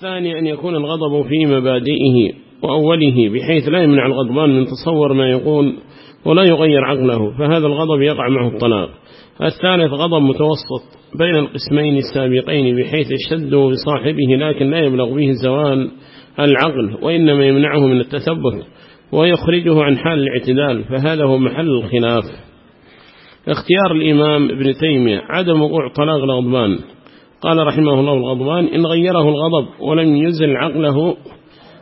الثاني أن يكون الغضب في مبادئه وأوله بحيث لا يمنع الغضبان من تصور ما يقول ولا يغير عقله فهذا الغضب يقع معه الطلاق. الثالث غضب متوسط بين القسمين السابقين بحيث يشد بصاحبه لكن لا يبلغ به زوال العقل وإنما يمنعه من التثبت ويخرجه عن حال الاعتدال فهذا هو محل الخلاف. اختيار الإمام ابن تيمية عدم وقوع طلاق الغضبان. قال رحمه الله الغضبان إن غيره الغضب ولم يزل عقله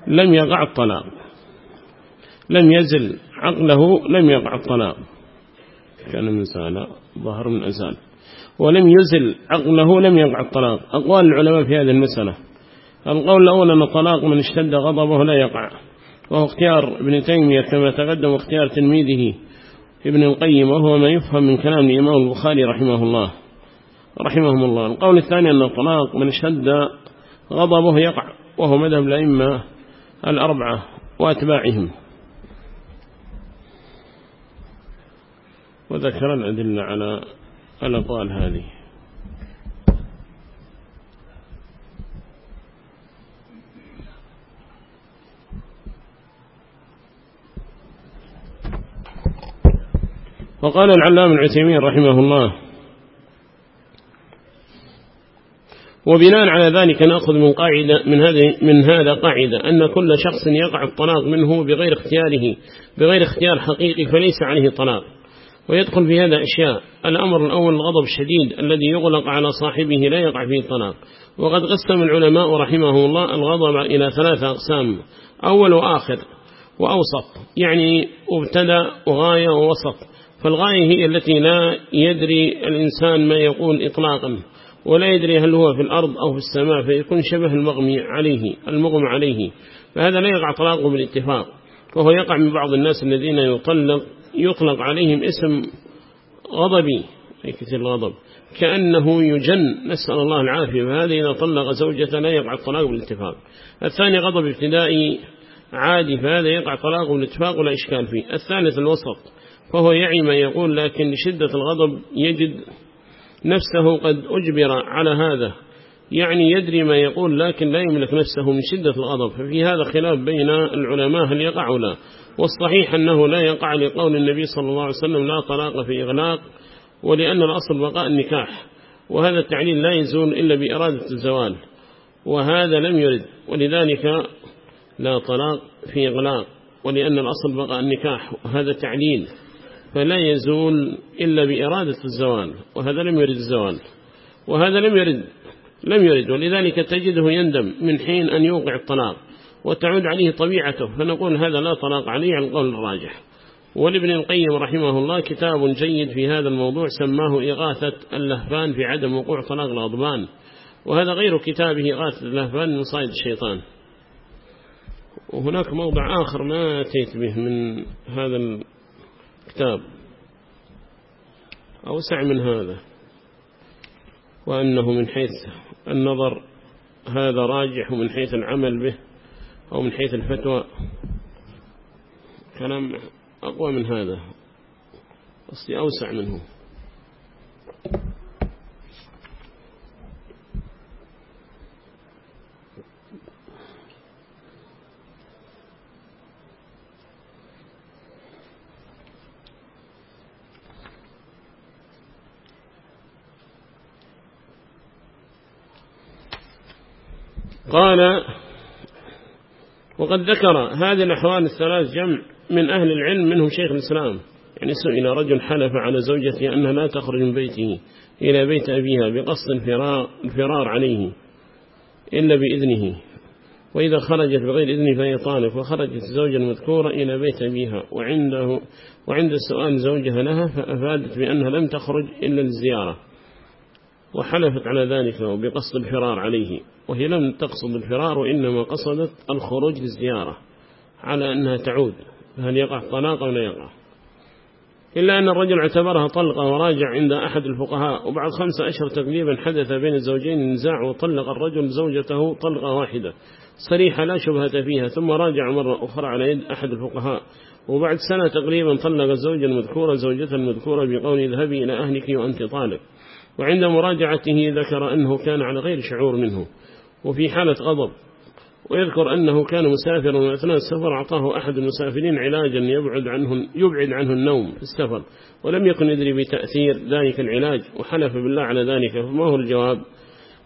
لم يقع الطلاق. لم يزل عقله لم يقع الطلاق. كان من سالة ظهر من أزال. ولم يزل عقله لم يقع الطلاق. أقوال العلماء في هذه المسألة. القول الأول أن الطلاق من اشتد غضبه لا يقع. وهو اختيار ابن تيمية كما تقدم اختيار تلميذه ابن القيم وهو ما يفهم من كلام الإمام البخاري رحمه الله. رحمهم الله. القول الثاني أن الطلاق من اشتد غضبه يقع وهو مذهب الأئمة الأربعة وأتباعهم. وذكر الأدلة على الأقوال هذه. وقال العلام العثيمين رحمه الله وبناء على ذلك نأخذ من قاعدة من هذه من هذا قاعدة أن كل شخص يقع الطلاق منه بغير اختياره بغير اختيار حقيقي فليس عليه طلاق. ويدخل في هذا أشياء. الأمر الأول الغضب الشديد الذي يغلق على صاحبه لا يقع فيه الطلاق وقد قسم العلماء رحمه الله الغضب إلى ثلاثة أقسام. أول وآخر وأوسط يعني ابتدى وغاية ووسط. فالغاية هي التي لا يدري الإنسان ما يقول إطلاقا. ولا يدري هل هو في الأرض أو في السماء فيكون شبه المغمي عليه المغمى عليه. فهذا لا يقع طلاقه بالاتفاق. وهو يقع من بعض الناس الذين يطلق يطلق عليهم اسم غضبي أي كثير الغضب. كأنه يجن نسأل الله العافية. فهذا إذا طلق زوجة لا يقع الطلاق بالاتفاق. الثاني غضب ابتدائي عادي فهذا يقع طلاقه بالاتفاق ولا إشكال فيه. الثالث الوسط فهو يعي ما يقول لكن لشدة الغضب يجد نفسه قد أجبر على هذا. يعني يدري ما يقول لكن لا يملك نفسه من شدة الغضب ففي هذا خلاف بين العلماء هل يقع لا؟ والصحيح أنه لا يقع لقول النبي صلى الله عليه وسلم لا طلاق في إغلاق ولأن الأصل بقاء النكاح. وهذا التعليل لا يزول إلا بإرادة الزوال وهذا لم يرد. ولذلك لا طلاق في إغلاق ولأن الأصل بقاء النكاح. وهذا تعليل. فلا يزول إلا بإرادة الزوال وهذا لم يرد الزوال وهذا لم يرد لم يرد ولذلك تجده يندم من حين أن يوقع الطلاق وتعود عليه طبيعته فنقول هذا لا طلاق عليه على القول الراجح. ولابن القيم رحمه الله كتاب جيد في هذا الموضوع سماه إغاثة اللهفان في عدم وقوع طلاق الغضبان وهذا غير كتابه إغاثة اللهفان من صيد الشيطان. وهناك موضع آخر ما أتيت به من هذا الكتاب أوسع من هذا وأنه من حيث النظر هذا راجح ومن حيث العمل به أو من حيث الفتوى. كلام أقوى من هذا أصلي أوسع منه. قال وقد ذكر هذه الأحوال الثلاث جمع من أهل العلم منهم شيخ الإسلام. يعني سئل رجل حلف على زوجته أنها لا تخرج من بيته إلى بيت أبيها بقصد الفرار, الفرار عليه إلا بإذنه. وإذا خرجت بغير إذنه فهي طالق. وخرجت الزوجة المذكورة إلى بيت أبيها. وعنده وعند السؤال زوجها لها فأفادت بأنها لم تخرج إلا للزيارة. وحلفت على ذلك بقصد الفرار عليه وهي لم تقصد الفرار وإنما قصدت الخروج للزيارة على أنها تعود هل يقع طلاق أو لا يقع. إلا أن الرجل اعتبرها طلقة وراجع عند أحد الفقهاء وبعد خمسة أشهر تقريبا حدث بين الزوجين نزاع وطلق الرجل زوجته طلقة واحدة صريحة لا شبهة فيها ثم راجع مرة أخرى على يد أحد الفقهاء وبعد سنة تقريبا طلق الزوج المذكورة زوجة المذكورة بقول اذهبي إلى أهلك وأنت طالق. وعند مراجعته ذكر أنه كان على غير شعور منه وفي حالة غضب ويذكر أنه كان مسافرا وأثناء السفر أعطاه أحد المسافرين علاجا يبعد عنه, يبعد عنه النوم في السفر ولم يكن يدري بتأثير ذلك العلاج وحلف بالله على ذلك فما هو الجواب؟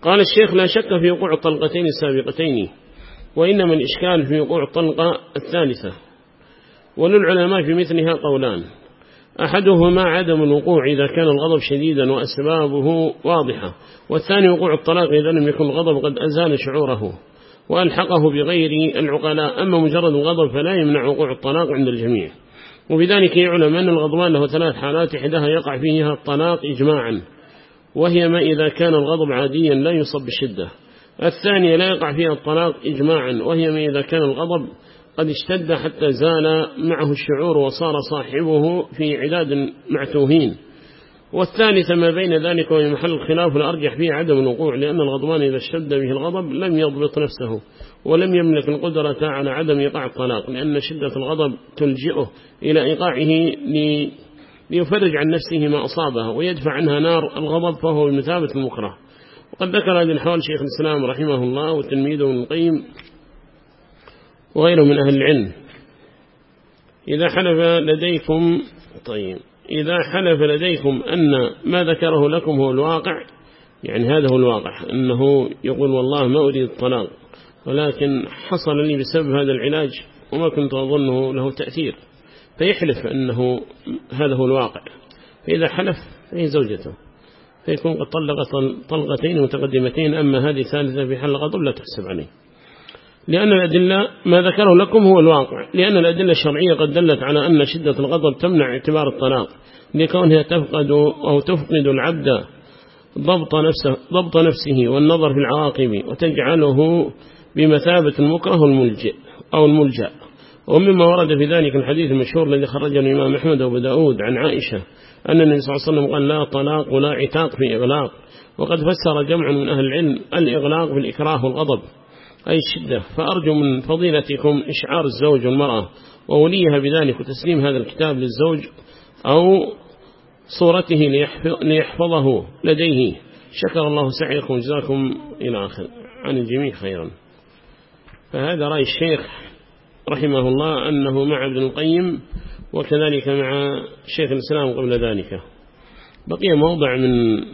قال الشيخ لا شك في وقوع الطلقتين السابقتين وإنما الإشكال في وقوع الطلقة الثالثة وللعلماء في مثلها قولان. أحدهما عدم الوقوع إذا كان الغضب شديدا وأسبابه واضحة والثاني وقوع الطلاق إذا لم يكن الغضب قد أزال شعوره وألحقه بغير العقلاء أما مجرد الغضب فلا يمنع وقوع الطلاق عند الجميع. وبذلك يعلم أن الغضبان له ثلاث حالات إحداها يقع فيها الطلاق إجماعا وهي ما إذا كان الغضب عاديا لا يصب بشدة. الثانية لا يقع فيها الطلاق إجماعا وهي ما إذا كان الغضب قد اشتد حتى زال معه الشعور وصار صاحبه في عداد معتوهين. والثالثة ما بين ذلك وهي محل الخلاف الأرجح فيه عدم الوقوع لأن الغضبان إذا اشتد به الغضب لم يضبط نفسه ولم يملك القدرة على عدم إيقاع الطلاق لأن شدة الغضب تلجئه إلى إيقاعه ليفرج عن نفسه ما أصابها ويدفع عنها نار الغضب فهو بمثابة المكره. وقد ذكر هذه الحوال شيخ الإسلام رحمه الله وتلميذه ابن القيم وغيره من أهل العلم. إذا حلف لديكم طيب إذا حلف لديكم أن ما ذكره لكم هو الواقع يعني هذا هو الواقع أنه يقول والله ما أريد الطلاق ولكن حصل لي بسبب هذا العلاج وما كنت أظنه له تأثير فيحلف أنه هذا هو الواقع. فإذا حلف فهي زوجته فيكون قد طلق طلقتين متقدمتين أما هذه ثالثة في حل غضب لا تحسب عليه. لأن الأدلة ما ذكره لكم هو الواقع. لأن الأدلة الشرعية قد دلت على أن شدة الغضب تمنع اعتبار الطلاق. لكونها تفقد أو تفقد العبد ضبط نفسه, ضبط نفسه والنظر في العواقب وتجعله بمثابة المكره والملجئ أو الملجأ. ومما ورد في ذلك الحديث المشهور الذي خرجه الإمام أحمد وأبو داود عن عائشة أن النبي صلى الله عليه وسلم قال لا طلاق ولا عتاق في إغلاق. وقد فسر جمع من أهل العلم الإغلاق بالإكراه والغضب. أي الشدة فأرجو من فضيلتكم إشعار الزوج والمرأة ووليها بذلك وتسليم هذا الكتاب للزوج أو صورته ليحفظه لديه. شكر الله سعيكم وجزاكم إلى آخر. عن الجميع خيرا. فهذا رأي الشيخ رحمه الله أنه مع ابن القيم وكذلك مع شيخ الإسلام قبل ذلك. بقي موضع من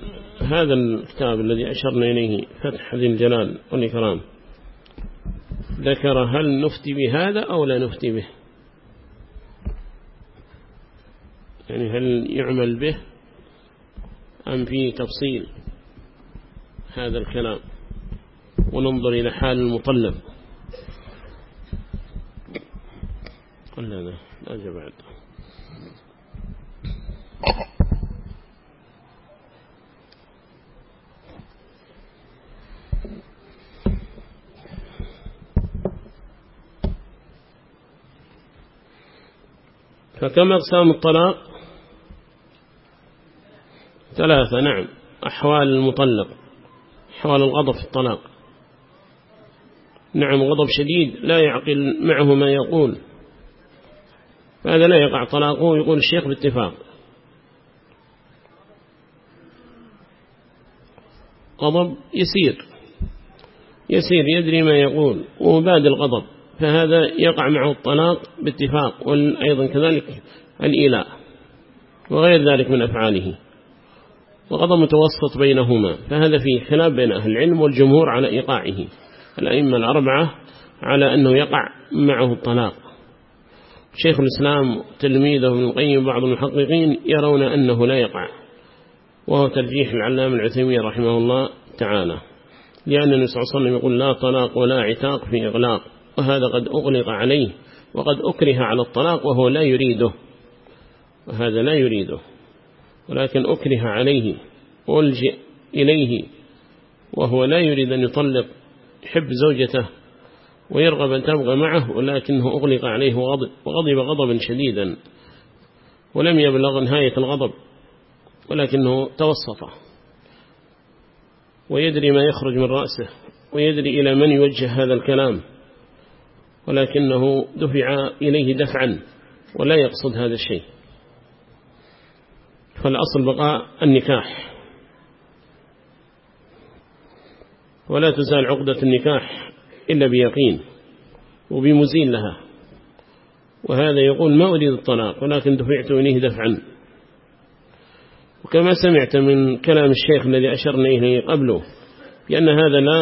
هذا الكتاب الذي أشرنا إليه فتح ذي الجلال والإكرام. ذكر هل نفتي بهذا أو لا نفتي به. يعني هل يعمل به أم في تفصيل هذا الكلام. وننظر إلى حال المطلب. قل لا لا فكم أقسام الطلاق؟ ثلاثة نعم. أحوال المطلق أحوال الغضب في الطلاق. نعم غضب شديد لا يعقل معه ما يقول. فهذا لا يقع طلاقه يقول الشيخ باتفاق. غضب يسير يسير يدري ما يقول. ومباد الغضب. فهذا يقع معه الطلاق باتفاق وأيضا كذلك الإيلاء وغير ذلك من أفعاله. وغضب متوسط بينهما فهذا فيه خلاف بين أهل العلم والجمهور على إيقاعه. الأئمة الأربعة على أنه يقع معه الطلاق. شيخ الإسلام تلميذه ابن القيم بعض المحققين يرون أنه لا يقع وهو ترجيح العلام العثيمين رحمه الله تعالى. لأن النبي صلى الله عليه وسلم يقول لا طلاق ولا عتاق في إغلاق. وهذا قد أغلق عليه وقد أكره على الطلاق وهو لا يريده وهذا لا يريده ولكن أكره عليه والجئ إليه وهو لا يريد أن يطلق يحب زوجته ويرغب أن تبغى معه ولكنه أغلق عليه وغضب, وغضب غضبا شديدا ولم يبلغ نهاية الغضب ولكنه توسط ويدري ما يخرج من رأسه ويدري إلى من يوجه هذا الكلام. ولكنه دفع إليه دفعا ولا يقصد هذا الشيء. فالأصل بقاء النكاح. ولا تزال عقدة النكاح إلا بيقين وبمزين لها. وهذا يقول ما أريد الطلاق ولكن دفعت إليه دفعا. وكما سمعت من كلام الشيخ الذي أشرنا إليه قبله بأن هذا لا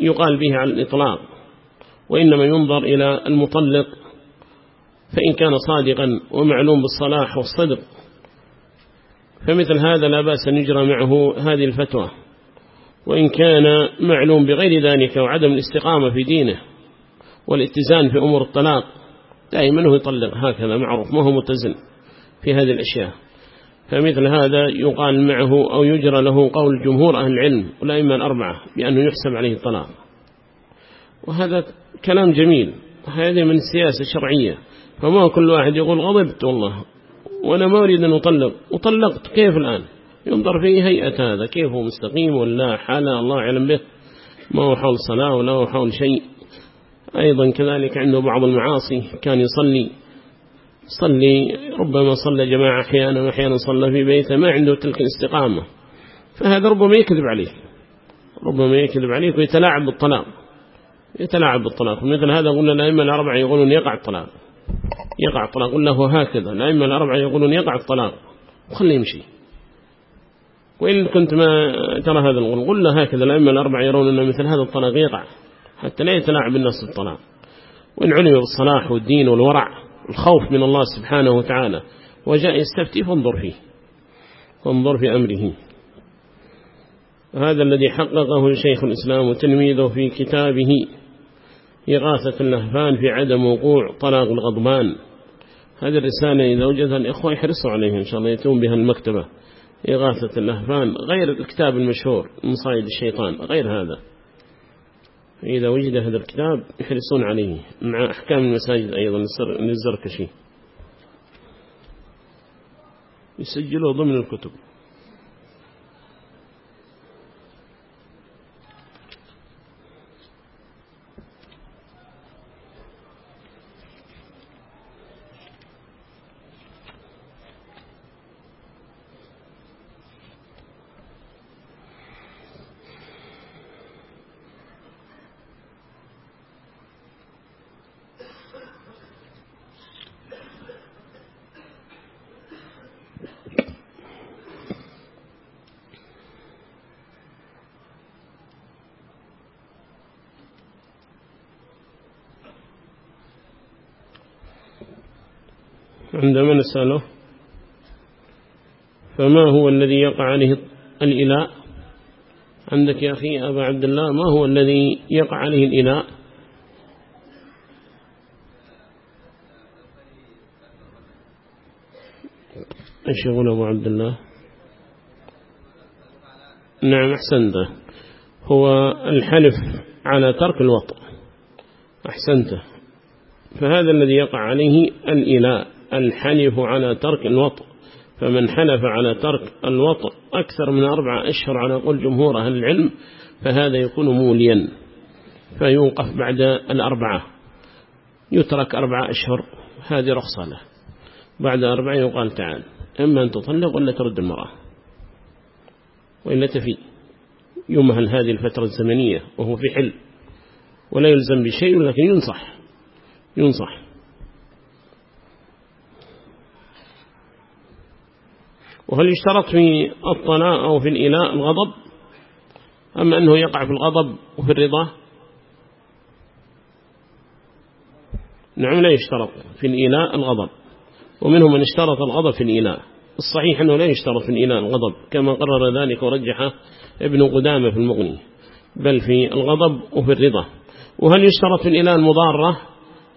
يقال به على الإطلاق. وإنما ينظر إلى المطلق فإن كان صادقا ومعلوم بالصلاح والصدق فمثل هذا لا بأس أن يجرى معه هذه الفتوى. وإن كان معلوم بغير ذلك وعدم الاستقامة في دينه والاتزان في أمور الطلاق دائما هو يطلق هكذا معروف ما هو متزن في هذه الأشياء. فمثل هذا يقال معه أو يجرى له قول جمهور أهل العلم والأئمة الأربعة بأنه يحسب عليه الطلاق. وهذا كلام جميل. هذه من السياسة الشرعية فما كل واحد يقول غضبت والله. وأنا ما أريد أن أطلق. وطلقت كيف الآن؟ ينظر في هيئة هذا. كيف هو مستقيم ولا حالة الله يعلم به. ما هو حول صلاة ولا هو حول شيء. أيضا كذلك عنده بعض المعاصي. كان يصلي. صلي. ربما صلى جماعة أحيانا وأحيانا صلى في بيته. ما عنده تلك الاستقامة. فهذا ربما يكذب عليك ربما يكذب عليك ويتلاعب بالطلاق. يتلاعب بالطلاق. مثل هذا قلنا الأئمة الأربعة يقولون يقع الطلاق. يقع الطلاق. قلنا هو هكذا. الأئمة الأربعة يقولون يقع الطلاق. وخليه يمشي. وإن كنت ما ترى هذا القول قل له هكذا. الأئمة الأربعة يرون أن مثل هذا الطلاق يقع. حتى لا يتلاعب الناس بالطلاق. وإن علم بالصلاح والدين والورع الخوف من الله سبحانه وتعالى وجاء يستفتي فانظر فيه. فانظر في أمره. هذا الذي حققه شيخ الإسلام وتلميذه في كتابه إغاثة اللهفان في عدم وقوع طلاق الغضبان. هذه الرسالة إذا وجدها الإخوة يحرصوا عليها إن شاء الله يتون بها المكتبة. إغاثة اللهفان غير الكتاب المشهور مصايد الشيطان غير هذا. إذا وجد هذا الكتاب يحرصون عليه مع أحكام المساجد أيضا للزركشي يسجلوا ضمن الكتب. نسأله فما هو الذي يقع عليه الإلاء؟ عندك يا أخي أبا عبد الله ما هو الذي يقع عليه الإلاء؟ إيش يقول أبو عبد الله. نعم أحسنت. هو الحلف على ترك الوطء. أحسنت. فهذا الذي يقع عليه الإلاء. الحلف على ترك الوطء. فمن حلف على ترك الوطء أكثر من أربعة أشهر على قول جمهور أهل العلم فهذا يكون موليا. فيوقف بعد الأربعة. يترك أربعة أشهر هذه رخصة له. بعد أربعة يقال تعال. إما أن تطلق ولا ترد المرأة؟ وإلا تفي. يمهل هذه الفترة الزمنية وهو في حل. ولا يلزم بشيء لكن ينصح. ينصح. وهل يشترط في الطلاق أو في الإلاء الغضب؟ أم أنه يقع في الغضب وفي الرضا؟ نعم لا يشترط في الإلاء الغضب. ومنهم من اشترط الغضب في الإلاء الصحيح أنه لا يشترط في الإلاء الغضب كما قرر ذلك ورجح ابن قدامة في المغني بل في الغضب وفي الرضا. وهل يشترط في الإلاء المضارة؟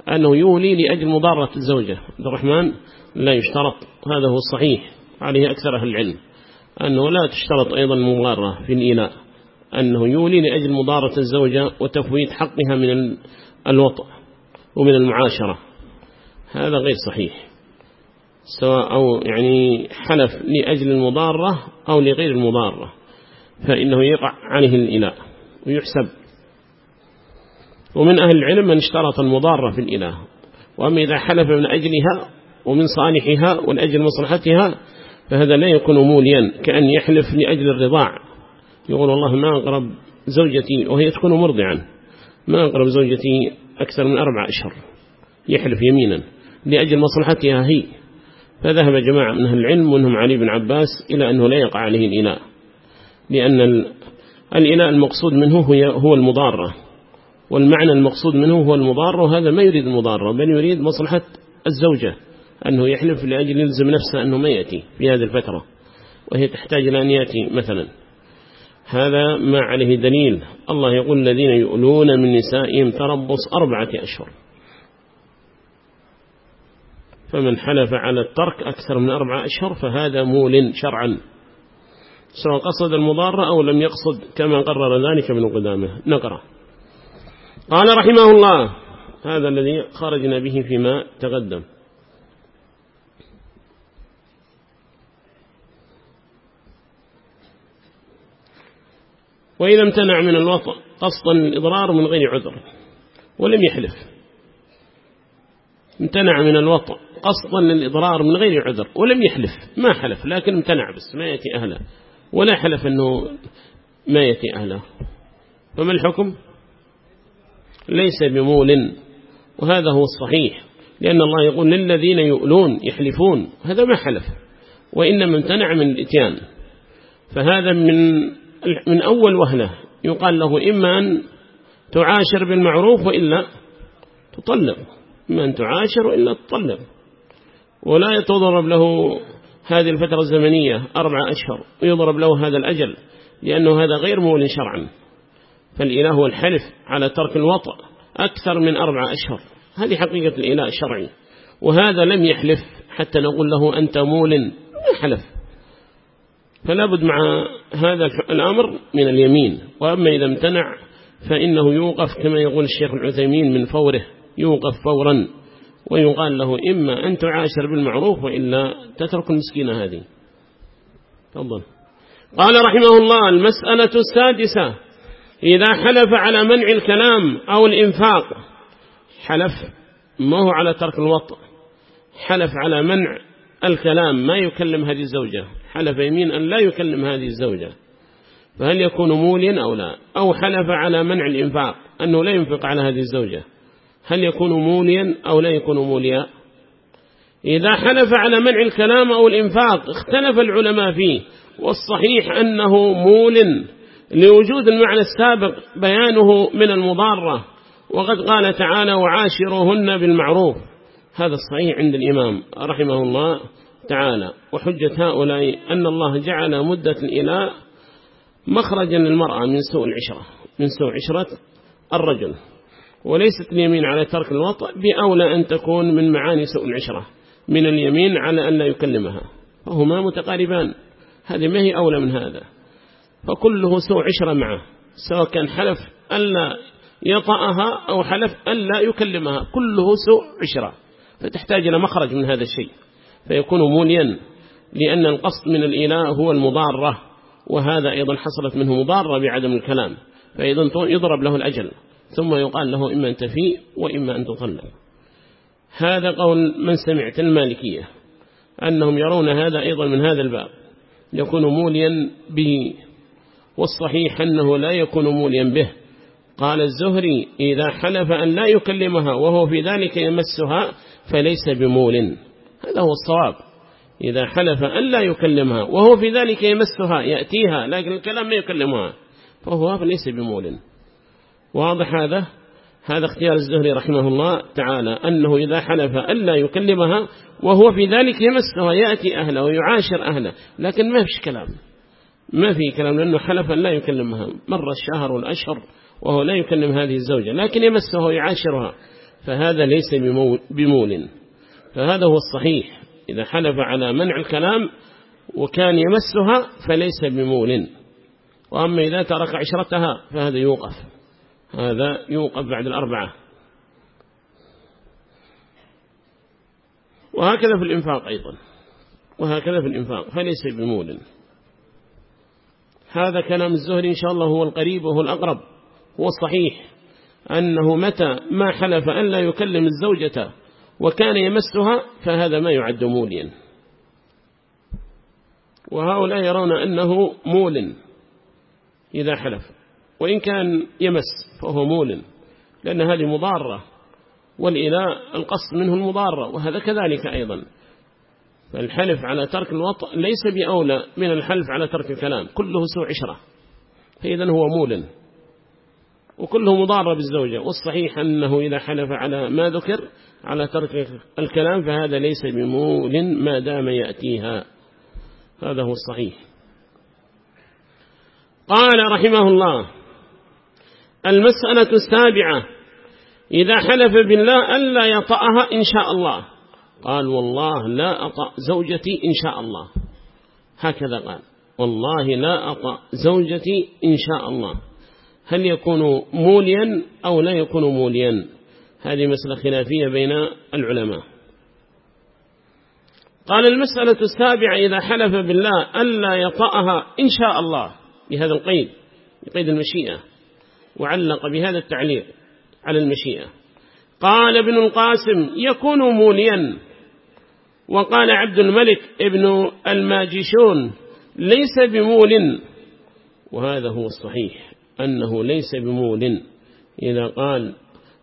أنه يولي لأجل مضارة الزوجة. عبد الرحمن لا يشترط. هذا هو الصحيح. عليه أكثر أهل العلم أنه لا تشترط أيضا المغارة في الإناء أنه يولي لأجل مضارة الزوجة وتفويت حقها من الوطء ومن المعاشرة. هذا غير صحيح. سواء أو يعني حلف لأجل المضارة أو لغير المضارة فإنه يقع عليه الإله ويحسب. ومن أهل العلم من اشترط المضارة في الإله وأما إذا حلف من أجلها ومن صالحها والأجل مصلحتها فهذا لا يكون موليا كأن يحلف لأجل الرضاع. يقول والله ما أقرب زوجتي وهي تكون مرضعا. ما أقرب زوجتي أكثر من أربع أشهر. يحلف يمينا لأجل مصلحتها هي. فذهب جماعة من أهل العلم وأنهم علي بن عباس إلى أنه لا يقع عليه الإناء. لأن الإناء المقصود منه هو المضارة. والمعنى المقصود منه هو المضارة وهذا ما يريد المضارة بل يريد مصلحة الزوجة. أنه يحلف لأجل يلزم نفسه أنه ما يأتي في هذه الفترة وهي تحتاج إلى أن يأتي مثلا. هذا ما عليه دليل. الله يقول الذين يؤلون من نسائهم تربص أربعة أشهر. فمن حلف على الترك أكثر من أربعة أشهر فهذا مول شرعا. سواء قصد المضارة أو لم يقصد كما قرر ذلك من قدامة. نقرأ. قال رحمه الله هذا الذي خرجنا به فيما تقدم. وإذا امتنع من الوطأ قصدا الإضرار من غير عذر ولم يحلف. امتنع من الوطأ قصدا للإضرار من غير عذر ولم يحلف. ما حلف لكن امتنع بس ما يأتي أهله. ولا حلف أنه ما يأتي أهله. فما الحكم؟ ليس بمول. وهذا هو الصحيح لأن الله يقول للذين يؤلون يحلفون هذا ما حلف. وإنما امتنع من الإتيان. فهذا من من أول وهلة يقال له إما أن تعاشر بالمعروف وإلا تطلق. إما أن تعاشر وإلا تطلق. ولا يتضرب له هذه الفترة الزمنية أربع أشهر. ويضرب له هذا الأجل لأنه هذا غير مول شرعا. فالإله هو الحلف على ترك الوطأ أكثر من أربع أشهر. هذه حقيقة الإله الشرعي. وهذا لم يحلف حتى نقول له أنت مول. حلف. فلا بد مع هذا الأمر من اليمين. وأما إذا امتنع فإنه يوقف كما يقول الشيخ العثيمين من فوره يوقف فورا ويقال له إما أن تعاشر بالمعروف وإلا تترك المسكينة هذه. تفضل. قال رحمه الله المسألة السادسة إذا حلف على منع الكلام أو الإنفاق حلف ما هو على ترك الوطء؟ حلف على منع الكلام ما يكلم هذه الزوجة. حلف يمين أن لا يكلم هذه الزوجة. فهل يكون موليا أو لا؟ أو حلف على منع الإنفاق أنه لا ينفق على هذه الزوجة. هل يكون موليا أو لا يكون موليا؟ إذا حلف على منع الكلام أو الإنفاق اختلف العلماء فيه. والصحيح أنه مول لوجود المعنى السابق بيانه من المضارة. وقد قال تعالى وعاشروهن بالمعروف هذا الصحيح عند الإمام رحمه الله تعالى. وحجة هؤلاء أن الله جعل مدة الإله مخرجا للمرأة من سوء العشرة من سوء عشرة الرجل. وليست اليمين على ترك الوطأ بأولى أن تكون من معاني سوء العشرة من اليمين على أن لا يكلمها. فهما متقاربان. هذه ما هي أولى من هذا؟ فكله سوء عشرة معه سواء كان حلف ألا يطأها أو حلف ألا يكلمها كله سوء عشرة. فتحتاج إلى مخرج من هذا الشيء. فيكون موليا لأن القصد من الإله هو المضارة وهذا أيضا حصلت منه مضارة بعدم الكلام فأيضا يضرب له الأجل ثم يقال له إما أن تفي وإما أن تطلق هذا قول من سمعت المالكية أنهم يرون هذا أيضا من هذا الباب. يكون موليا به والصحيح أنه لا يكون موليا به. قال الزهري إذا حلف أن لا يكلمها وهو في ذلك يمسها فليس بمول. هذا هو الصواب. إذا حلف أن لا يكلمها وهو في ذلك يمسها يأتيها لكن الكلام لا يكلمها فهو فليس بمول. واضح هذا؟ هذا اختيار الزهري رحمه الله تعالى أنه إذا حلف ألا يكلمها وهو في ذلك يمسها يأتي أهله ويعاشر أهله لكن ما فيش كلام. ما في كلام لأنه حلف أن لا يكلمها. مر الشهر والأشهر وهو لا يكلم هذه الزوجة لكن يمسها ويعاشرها. فهذا ليس بمول فهذا هو الصحيح. إذا حلف على منع الكلام وكان يمسها فليس بمول. وأما إذا ترك عشرتها فهذا يوقف. هذا يوقف بعد الأربعة. وهكذا في الإنفاق أيضا. وهكذا في الإنفاق. فليس بمول. هذا كلام الزهري إن شاء الله هو القريب وهو الأقرب. هو الصحيح. أنه متى ما حلف أن لا يكلم الزوجة وكان يمسها فهذا ما يعد موليا. وهؤلاء يرون أنه مول إذا حلف وإن كان يمس فهو مول لأن هذه مضارة والإله القصد منه المضارة وهذا كذلك أيضا. فالحلف على ترك الوطء ليس بأولى من الحلف على ترك الكلام كله سوء عشرة. فإذا هو مول. وكله مضارة بالزوجة. والصحيح أنه إذا حلف على ما ذكر على ترك الكلام فهذا ليس بمول ما دام يأتيها. هذا هو الصحيح. قال رحمه الله المسألة السابعة إذا حلف بالله ألا يطأها إن شاء الله. قال والله لا أطأ زوجتي إن شاء الله. هكذا قال والله لا أطأ زوجتي إن شاء الله. هل يكون موليا أو لا يكون موليا؟ هذه مسألة خلافية بين العلماء. قال المسألة السابعة إذا حلف بالله ألا يطأها إن شاء الله بهذا القيد بقيد المشيئة وعلق بهذا التعليق على المشيئة. قال ابن القاسم يكون موليا. وقال عبد الملك ابن الماجشون ليس بمول. وهذا هو الصحيح. أنه ليس بمول. إذا قال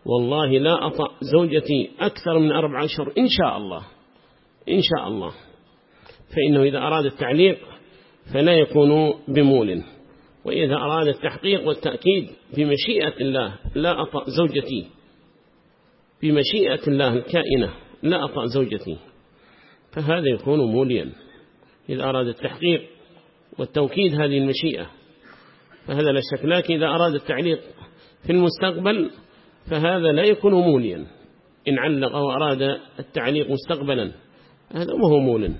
والله لا أطأ زوجتي أكثر من أربع أشهر إن شاء الله. إن شاء الله. فإنه إذا أراد التعليق فلا يكون بمول. وإذا أراد التحقيق والتأكيد بمشيئة الله لا أطأ زوجتي. بمشيئة الله الكائنة لا أطأ زوجتي. فهذا يكون موليا. إذا أراد التحقيق والتوكيد هذه المشيئة. فهذا لا شك. لكن إذا أراد التعليق في المستقبل فهذا لا يكون موليا إن علق وأراد التعليق مستقبلا هذا ما هو مول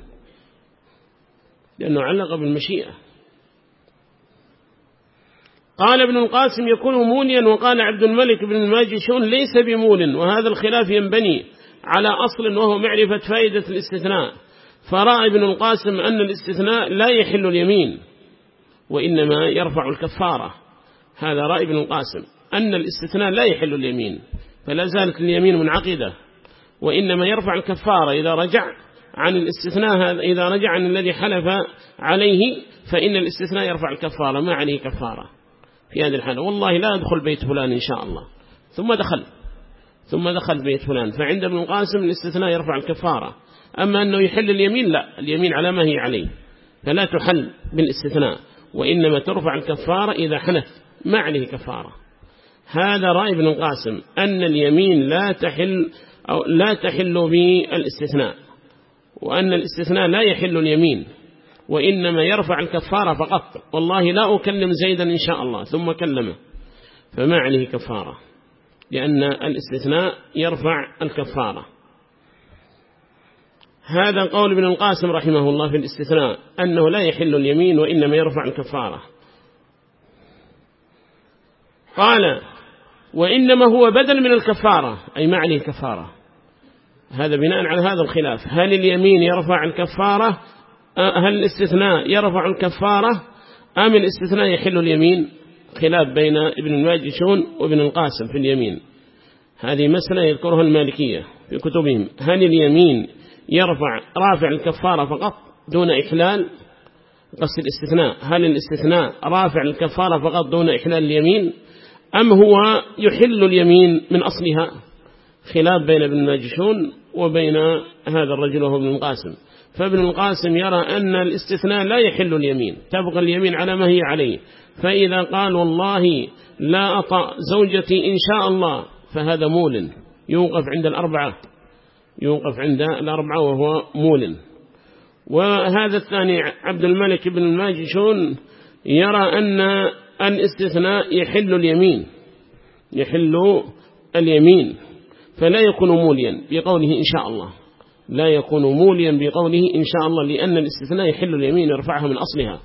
لأنه علق بالمشيئة. قال ابن القاسم يكون موليا وقال عبد الملك بن الماجشون ليس بمول وهذا الخلاف ينبني على أصل وهو معرفة فائدة الاستثناء. فرأى ابن القاسم أن الاستثناء لا يحل اليمين. وإنما يرفع الكفارة. هذا رأي ابن القاسم. أن الاستثناء لا يحل اليمين فلا زالت اليمين منعقدة. وإنما يرفع الكفارة إذا رجع عن الاستثناء هذا إذا رجع عن الذي حلف عليه فإن الاستثناء يرفع الكفارة ما عليه كفارة. في هذه الحالة والله لا أدخل بيت فلان إن شاء الله. ثم دخل ثم دخل بيت فلان. فعند ابن القاسم الاستثناء يرفع الكفارة. أما أنه يحل اليمين لا. اليمين على ما هي عليه. فلا تحل بالاستثناء. وإنما ترفع الكفارة إذا حنث. ما عليه كفارة. هذا رأي ابن القاسم أن اليمين لا تحل أو لا تحل بالإستثناء وأن الاستثناء لا يحل اليمين وإنما يرفع الكفارة فقط. والله لا أكلم زيدا إن شاء الله ثم كلمه. فما عليه كفارة لأن الاستثناء يرفع الكفارة. هذا قول ابن القاسم رحمه الله في الاستثناء أنه لا يحل اليمين وإنما يرفع الكفارة. قال وإنما هو بدل من الكفارة أي ما عليه كفارة هذا بناء على هذا الخلاف. هل اليمين يرفع الكفارة؟ هل الاستثناء يرفع الكفارة؟ أم الاستثناء يحل اليمين؟ خلاف بين ابن الماجشون وابن القاسم في اليمين. هذه مسألة يذكرها المالكية في كتبهم. هل اليمين يرفع رافع الكفارة فقط دون إحلال قصد الاستثناء. هل الاستثناء رافع الكفارة فقط دون إحلال اليمين؟ أم هو يحل اليمين من أصلها؟ خلاف بين ابن الماجشون وبين هذا الرجل وهو ابن القاسم. فابن القاسم يرى أن الاستثناء لا يحل اليمين. تبقى اليمين على ما هي عليه. فإذا قال والله لا أطأ زوجتي إن شاء الله فهذا مول يوقف عند الأربعة. يوقف عند الأربعة وهو مول وهذا الثاني عبد الملك بن الماجشون يرى أن الاستثناء يحل اليمين يحل اليمين فلا يكون موليا بقوله إن شاء الله. لا يكون موليا بقوله إن شاء الله لأن الاستثناء يحل اليمين يرفعها من أصلها.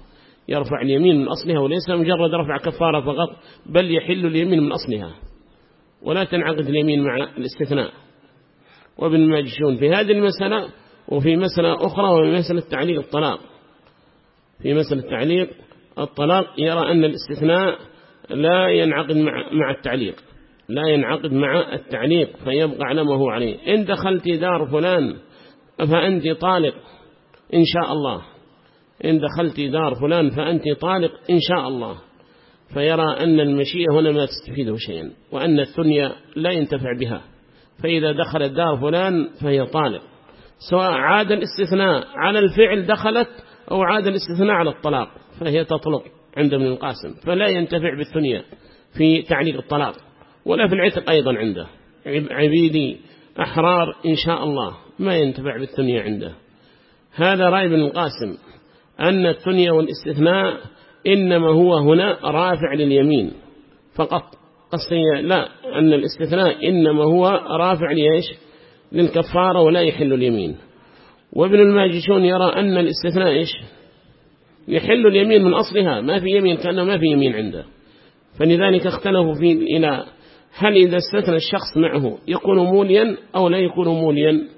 يرفع اليمين من أصلها وليس مجرد رفع كفارة فقط بل يحل اليمين من أصلها. ولا تنعقد اليمين مع الاستثناء. وابن الماجشون في هذه المسألة وفي مسألة أخرى وفي مسألة تعليق الطلاق. في مسألة تعليق الطلاق يرى أن الاستثناء لا ينعقد مع, مع التعليق. لا ينعقد مع التعليق فيبقى على ما هو عليه. إن دخلت دار فلان فأنت طالق إن شاء الله. إن دخلت دار فلان فأنت طالق إن شاء الله. فيرى أن المشيئة هنا ما تستفيده شيئا وأن الثنية لا ينتفع بها. فإذا دخلت دار فلان فهي طالب سواء عاد الاستثناء على الفعل دخلت أو عاد الاستثناء على الطلاق فهي تطلق عند ابن القاسم فلا ينتفع بالثنية في تعليق الطلاق ولا في العتق أيضا عنده. عبيدي أحرار إن شاء الله ما ينتفع بالثنية عنده. هذا رأي ابن القاسم أن الثنية والاستثناء إنما هو هنا رافع لليمين فقط. قصية لا أن الاستثناء إنما هو رافع ليش للكفارة ولا يحل اليمين. وابن الماجشون يرى أن الاستثناء إيش؟ يحل اليمين من أصلها ما في يمين كأنه ما في يمين عنده. فلذلك اختلفوا في إلى هل إذا استثنى الشخص معه يكون موليا أو لا يكون موليا؟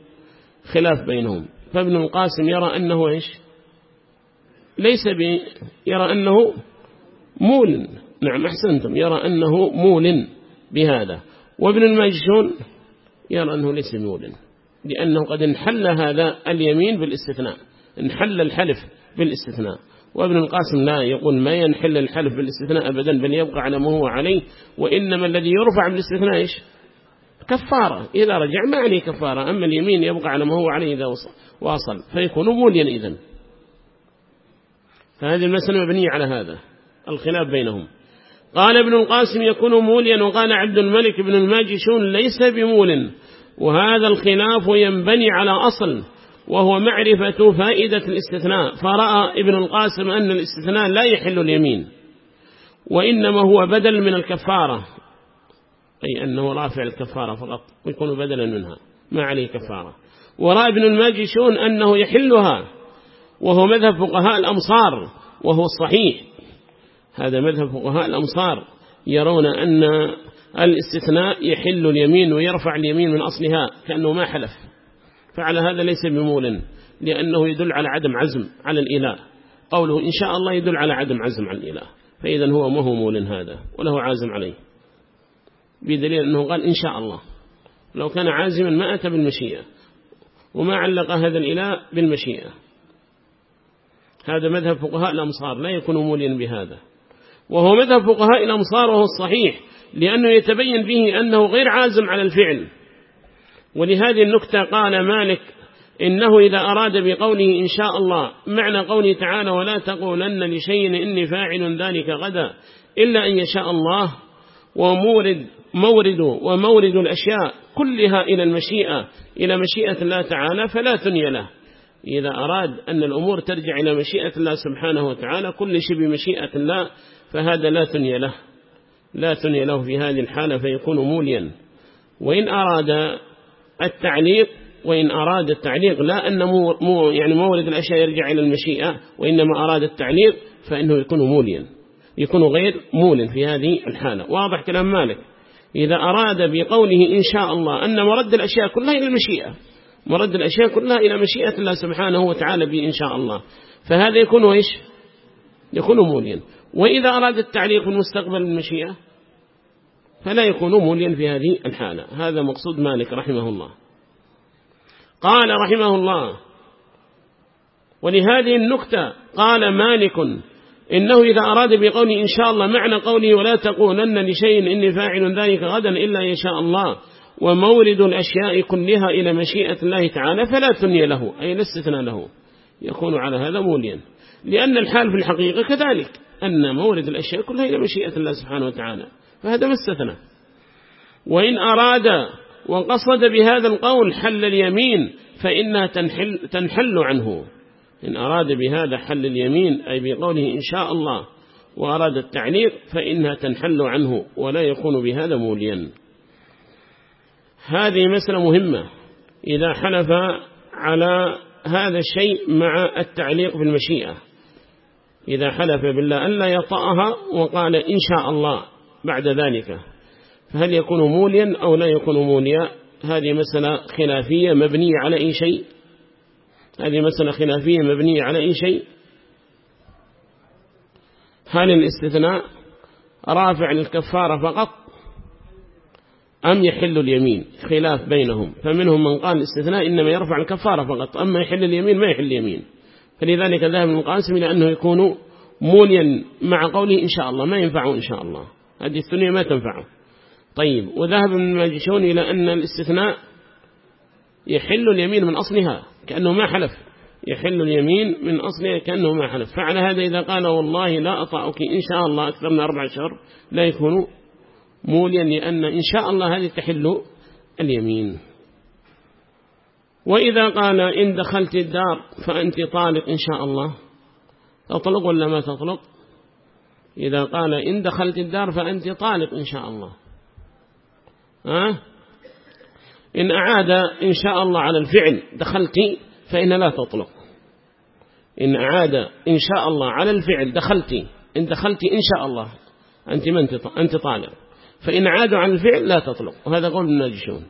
خلاف بينهم. فابن القاسم يرى أنه إيش؟ ليس بي يرى أنه مول. نعم أحسنتم. يرى أنه مول بهذا. وابن الماجشون يرى أنه ليس مول لأنه قد انحل هذا اليمين بالاستثناء انحل الحلف بالاستثناء. وابن القاسم لا يقول ما ينحل الحلف بالاستثناء أبدا بل يبقى على ما هو عليه. وإنما الذي يرفع بالاستثناء إيش؟ كفارة. إذا رجع ما عليه كفارة أما اليمين يبقى على ما هو عليه إذا واصل. فيكون موليا إذن. فهذه المسألة مبنية على هذا الخلاف بينهم. قال ابن القاسم يكون موليا وقال عبد الملك بن الماجشون ليس بمول. وهذا الخلاف ينبني على أصل وهو معرفة فائدة الاستثناء. فرأى ابن القاسم أن الاستثناء لا يحل اليمين وإنما هو بدل من الكفارة. أي أنه رافع الكفارة فقط ويكون بدلا منها. ما عليه كفارة. ورأى ابن الماجشون أنه يحلها وهو مذهب فقهاء الأمصار وهو الصحيح هذا مذهب فقهاء. الأمصار يرون أن الاستثناء يحل اليمين ويرفع اليمين من أصلها كأنه ما حلف. فعلى هذا ليس بمول لأنه يدل على عدم عزم على الإله. قوله إن شاء الله يدل على عدم عزم على الإله. فإذا هو ما هو مول هذا وله عازم عليه. بدليل أنه قال إن شاء الله. لو كان عازما ما أتى بالمشيئة وما علق هذا الإله بالمشيئة. هذا مذهب فقهاء الأمصار لا يكون موليا بهذا. وهو مذهب فقهاء الأمصار وهو الصحيح لأنه يتبين به أنه غير عازم على الفعل. ولهذه النكتة قال مالك إنه إذا أراد بقوله إن شاء الله معنى قوله تعالى ولا تقولن لشيء إني فاعل ذلك غدا إلا أن يشاء الله ومورد مورد ومورد الأشياء كلها إلى المشيئة إلى مشيئة الله تعالى فلا ثني له. إذا أراد أن الأمور ترجع إلى مشيئة الله سبحانه وتعالى كل شيء بمشيئة الله فهذا لا ثني له. لا ثني له في هذه الحالة فيكون موليا. وإن أراد التعليق وإن أراد التعليق لا أن مو يعني مورد الأشياء يرجع إلى المشيئة وإنما أراد التعليق فإنه يكون موليا. يكون غير مول في هذه الحالة. واضح كلام مالك. إذا أراد بقوله إن شاء الله أن مرد الأشياء كلها إلى المشيئة مرد الأشياء كلها إلى مشيئة الله سبحانه وتعالى بإن شاء الله. فهذا يكون إيش؟ يكون موليا. وإذا أراد التعليق في المستقبل المشيئة فلا يكون موليا في هذه الحالة. هذا مقصود مالك رحمه الله. قال رحمه الله ولهذه النكتة قال مالك إنه إذا أراد بقوله إن شاء الله معنى قوله ولا تقولن لشيء إني فاعل ذلك غدا إلا إن شاء الله. ومورد الأشياء كلها إلى مشيئة الله تعالى فلا تني له أي لا استثنى له. يكون على هذا موليا. لأن الحال في الحقيقة كذلك أن مورد الأشياء كلها إلى مشيئة الله سبحانه وتعالى. فهذا ما استثنى. وإن أراد وقصد بهذا القول حل اليمين فإنها تنحل, تنحل عنه. إن أراد بهذا حل اليمين أي بقوله إن شاء الله وأراد التعليق فإنها تنحل عنه ولا يكون بهذا موليا. هذه مسألة مهمة. إذا حلف على هذا الشيء مع التعليق بالمشيئة. إذا حلف بالله ألا يطأها وقال إن شاء الله بعد ذلك. فهل يكون موليا أو لا يكون موليا؟ هذه مسألة خلافية مبنية على أي شيء؟ هذه مسألة خلافية مبنية على أي شيء؟ هل الاستثناء رافع للكفارة فقط؟ أم يحل اليمين؟ خلاف بينهم. فمنهم من قال الاستثناء إنما يرفع الكفارة فقط. أما يحل اليمين ما يحل اليمين. فلذلك ذهب القاسم إلى أنه يكون موليا مع قوله إن شاء الله. ما ينفعه إن شاء الله. هذه الثنية ما تنفعه. طيب وذهب من الماجشون إلى أن الاستثناء يحل اليمين من أصلها كأنه ما حلف. يحل اليمين من أصلها كأنه ما حلف. فعلى هذا إذا قال والله لا أطأك إن شاء الله أكثر من أربع شهر لا يكون موليا لأن إن شاء الله هذه تحل اليمين. وإذا قال إن دخلت الدار فأنت طالق إن شاء الله. تطلق ولا ما تطلق؟ إذا قال إن دخلت الدار فأنت طالق إن شاء الله. ها؟ إن أعاد إن شاء الله على الفعل دخلت فإن لا تطلق. إن أعاد إن شاء الله على الفعل دخلت. إن دخلت إن شاء الله. أنت من أنت طالق. فإن عادوا على الفعل لا تطلق وهذا قول الناجشون.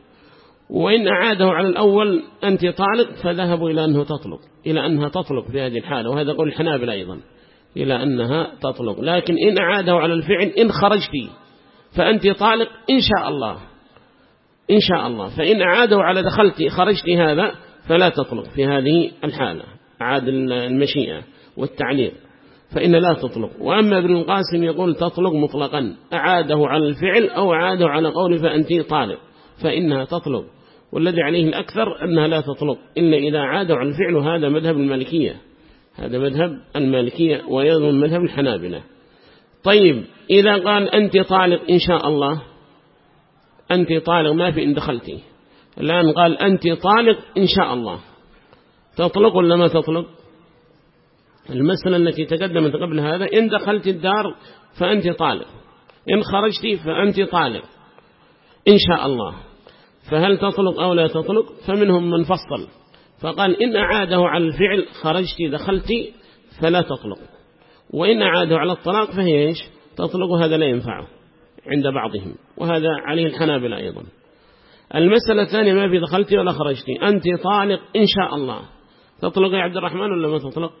وإن أعاده على الأول أنت طالق فذهبوا إلى أنه تطلق إلى أنها تطلق في هذه الحالة وهذا قول الحنابل أيضا إلى أنها تطلق. لكن إن أعاده على الفعل إن خرجت فأنت طالق إن شاء الله إن شاء الله. فإن أعاده على دخلت خرجت هذا فلا تطلق في هذه الحالة عاد المشيئة والتعليق. فإن لا تطلق. وأما ابن القاسم يقول تطلق مطلقا. أعاده على الفعل أو أعاده على قول فأنت طالق. فإنها تطلق. والذي عليه الأكثر أنها لا تطلق. إلا إذا عادوا على الفعل هذا مذهب المالكية. هذا مذهب المالكية ويظن مذهب الحنابلة. طيب إذا قال أنت طالق إن شاء الله. أنت طالق ما في إن دخلتي. الآن قال أنت طالق إن شاء الله. تطلق ولا ما تطلق؟ المسألة التي تقدمت قبل هذا إن دخلت الدار فأنت طالق إن خرجت فأنت طالق إن شاء الله. فهل تطلق أو لا تطلق؟ فمنهم من فصل. فقال إن أعاده على الفعل خرجت دخلت فلا تطلق. وإن أعاده على الطلاق فهي إيش؟ تطلق هذا لا ينفعه عند بعضهم. وهذا عليه الحنابل أيضا. المسألة الثانية ما في دخلت ولا خرجت. أنت طالق إن شاء الله. تطلق يا عبد الرحمن ولا ما تطلق؟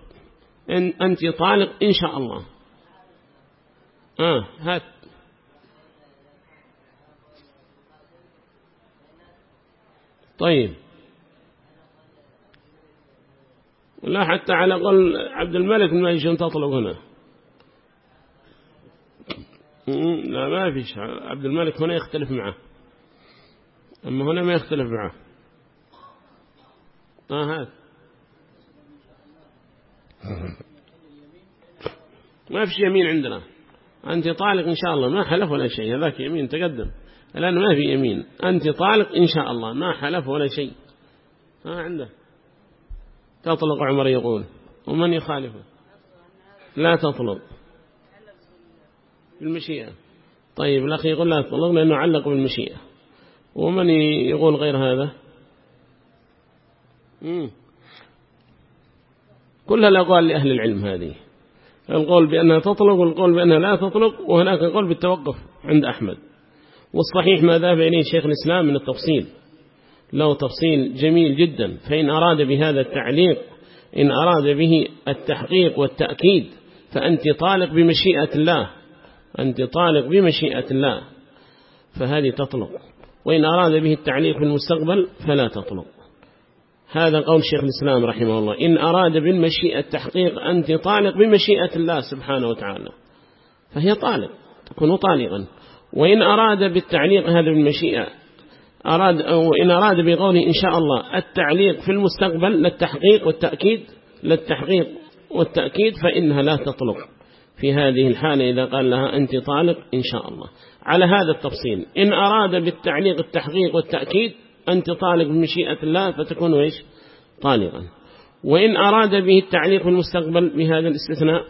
إن أنت طالق إن شاء الله. آه هات. طيب. لا حتى على قول عبد الملك ما يشون تطلب هنا. لا ما فيش عبد الملك هنا يختلف معه. أما هنا ما يختلف معه. آه هذا ما فيش يمين عندنا. أنت طالق إن شاء الله ما حلف ولا شيء. هذاك يمين تقدم. الآن ما في يمين. أنت طالق إن شاء الله ما حلف ولا شيء. ما عنده. تطلق عمر يقول. ومن يخالفه؟ لا تطلق. بالمشيئة. طيب الأخ يقول لا تطلق لأنه علق بالمشيئة. ومن يقول غير هذا. كلها الأقوال لأهل العلم هذه. القول بأنها تطلق والقول بأنها لا تطلق وهناك قول بالتوقف عند أحمد. والصحيح ما ذهب إليه شيخ الإسلام من التفصيل. له تفصيل جميل جدا. فإن أراد بهذا التعليق إن أراد به التحقيق والتأكيد فأنت طالق بمشيئة الله. أنت طالق بمشيئة الله. فهذه تطلق. وإن أراد به التعليق في المستقبل فلا تطلق. هذا قول شيخ الإسلام رحمه الله. إن أراد بالمشيئة التحقيق أنت طالق بمشيئة الله سبحانه وتعالى فهي طالق تكون طالقا. وإن أراد بالتعليق هذا بالمشيئة أراد أو إن أراد بقوله إن شاء الله التعليق في المستقبل للتحقيق والتأكيد للتحقيق والتأكيد فإنها لا تطلق. في هذه الحالة إذا قال لها أنت طالق إن شاء الله. على هذا التفصيل إن أراد بالتعليق التحقيق والتأكيد أنت طالق بمشيئة الله فتكون إيش؟ طالقا. وإن أراد به التعليق في المستقبل بهذا الاستثناء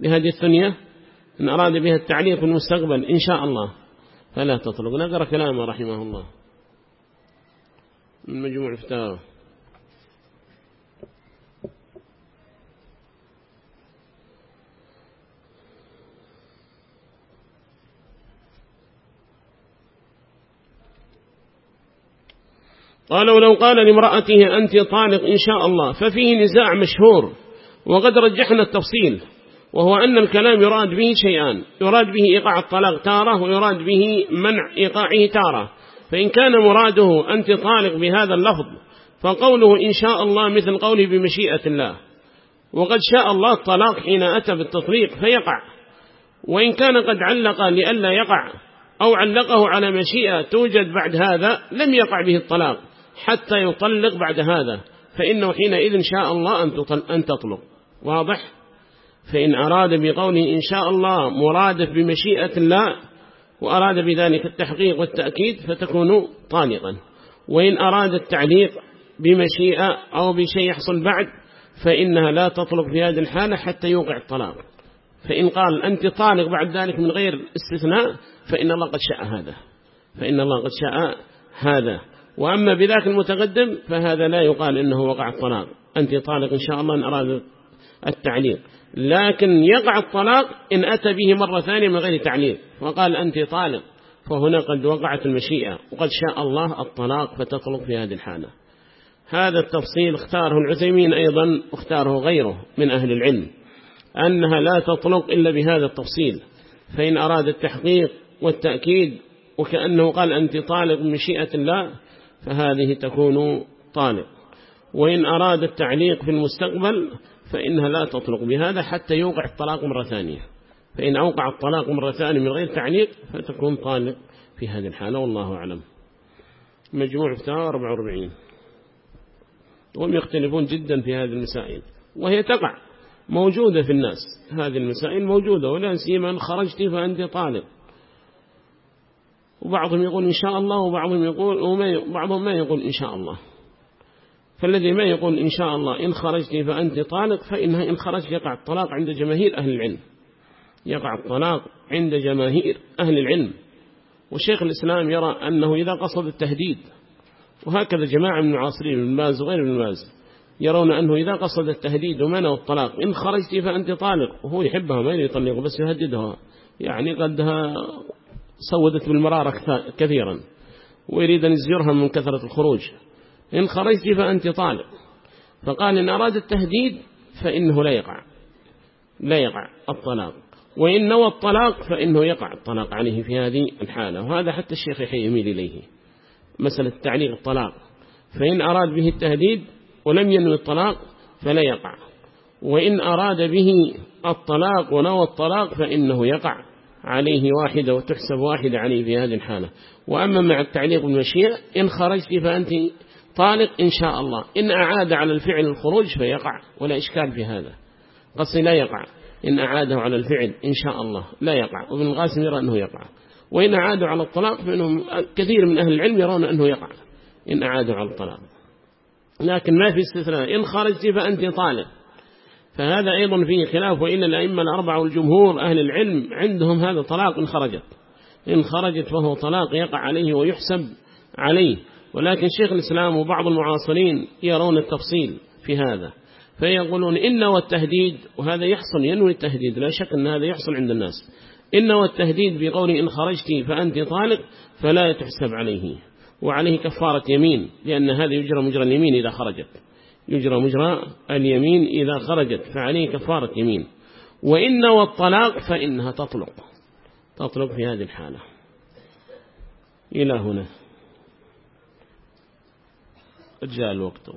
بهذه الثنية إن أراد بها التعليق في المستقبل إن شاء الله فلا تطلق. نقرأ كلامه رحمه الله. من مجموع الفتاوى. قال ولو قال لامرأته أنت طالق إن شاء الله ففيه نزاع مشهور وقد رجحنا التفصيل وهو أن الكلام يراد به شيئان يراد به إيقاع الطلاق تارة ويراد به منع إيقاعه تارة فإن كان مراده أنت طالق بهذا اللفظ فقوله إن شاء الله مثل قوله بمشيئة الله وقد شاء الله الطلاق حين أتى بالتطبيق فيقع وإن كان قد علق لئلا يقع أو علقه على مشيئة توجد بعد هذا لم يقع به الطلاق. حتى يطلق بعد هذا. فإنه حينئذ شاء الله أن تطلق. واضح؟ فإن أراد بقوله إن شاء الله مرادف بمشيئة الله وأراد بذلك التحقيق والتأكيد فتكون طالقا. وإن أراد التعليق بمشيئة أو بشيء يحصل بعد فإنها لا تطلق في هذه الحالة حتى يوقع الطلاق. فإن قال أنت طالق بعد ذلك من غير استثناء فإن الله قد شاء هذا. فإن الله قد شاء هذا. وأما بذاك المتقدم فهذا لا يقال إنه وقع الطلاق. أنت طالق إن شاء الله إن أراد التعليق. لكن يقع الطلاق إن أتى به مرة ثانية من غير تعليق. وقال أنت طالق فهنا قد وقعت المشيئة. وقد شاء الله الطلاق فتطلق في هذه الحالة. هذا التفصيل اختاره العثيمين أيضا اختاره غيره من أهل العلم أنها لا تطلق إلا بهذا التفصيل. فإن أراد التحقيق والتأكيد وكأنه قال أنت طالق مشيئة الله فهذه تكون طالق. وإن أراد التعليق في المستقبل فإنها لا تطلق بهذا حتى يوقع الطلاق مرة ثانية. فإن أوقع الطلاق مرة ثانية من غير تعليق فتكون طالق في هذه الحالة والله أعلم. مجموع فتاة 44 وهم يختلفون جدا في هذه المسائل. وهي تقع. موجودة في الناس. هذه المسائل موجودة ولا سيما خرجت فأنت طالب وبعضهم يقول إن شاء الله وبعضهم يقول وما بعضهم ما يقول إن شاء الله. فالذي ما يقول إن شاء الله إن خرجت فأنت طالق فإنها إن خرجت يقع الطلاق عند جماهير أهل العلم. يقع الطلاق عند جماهير أهل العلم. وشيخ الإسلام يرى أنه إذا قصد التهديد وهكذا جماعة من المعاصرين من باز وغير من باز يرون أنه إذا قصد التهديد ومنع الطلاق إن خرجت فأنت طالق وهو يحبها ما يطلق بس يهددها. يعني قدها سودت بالمرارة كثيرا ويريد أن يزجرها من كثرة الخروج. إن خرجت فأنت طالق فقال إن أراد التهديد فإنه لا يقع. لا يقع الطلاق. وإن نوى الطلاق فإنه يقع الطلاق عليه في هذه الحالة. وهذا حتى الشيخ يحيي يميل إليه. مسألة تعليق الطلاق. فإن أراد به التهديد ولم ينوي الطلاق فلا يقع. وإن أراد به الطلاق ونوى الطلاق فإنه يقع. عليه واحدة وتحسب واحدة عليه في هذه الحالة. وأما مع التعليق بالمشيئة إن خرجت فأنت طالق إن شاء الله. إن أعاد على الفعل الخروج فيقع ولا إشكال في هذا. قصي لا يقع. إن أعاده على الفعل إن شاء الله لا يقع. وابن الغاسم يرى أنه يقع. وإن أعادوا على الطلاق فإنهم كثير من أهل العلم يرون أنه يقع. إن أعادوا على الطلاق. لكن ما في استثناء. إن خرجت فأنت طالق. فهذا أيضا فيه خلاف وإن الأئمة الأربعة والجمهور أهل العلم عندهم هذا طلاق إن خرجت. إن خرجت فهو طلاق يقع عليه ويحسب عليه. ولكن شيخ الإسلام وبعض المعاصرين يرون التفصيل في هذا. فيقولون إن والتهديد وهذا يحصل ينوي التهديد. لا شك أن هذا يحصل عند الناس. إن والتهديد بقول إن خرجت فأنت طالق فلا تحسب عليه. وعليه كفارة يمين لأن هذا يجرى مجرى اليمين إذا خرجت. يجرى مجرى اليمين إذا خرجت فعليه كفارة يمين. وإن والطلاق فإنها تطلق. تطلق في هذه الحالة. إلى هنا. جاء الوقت.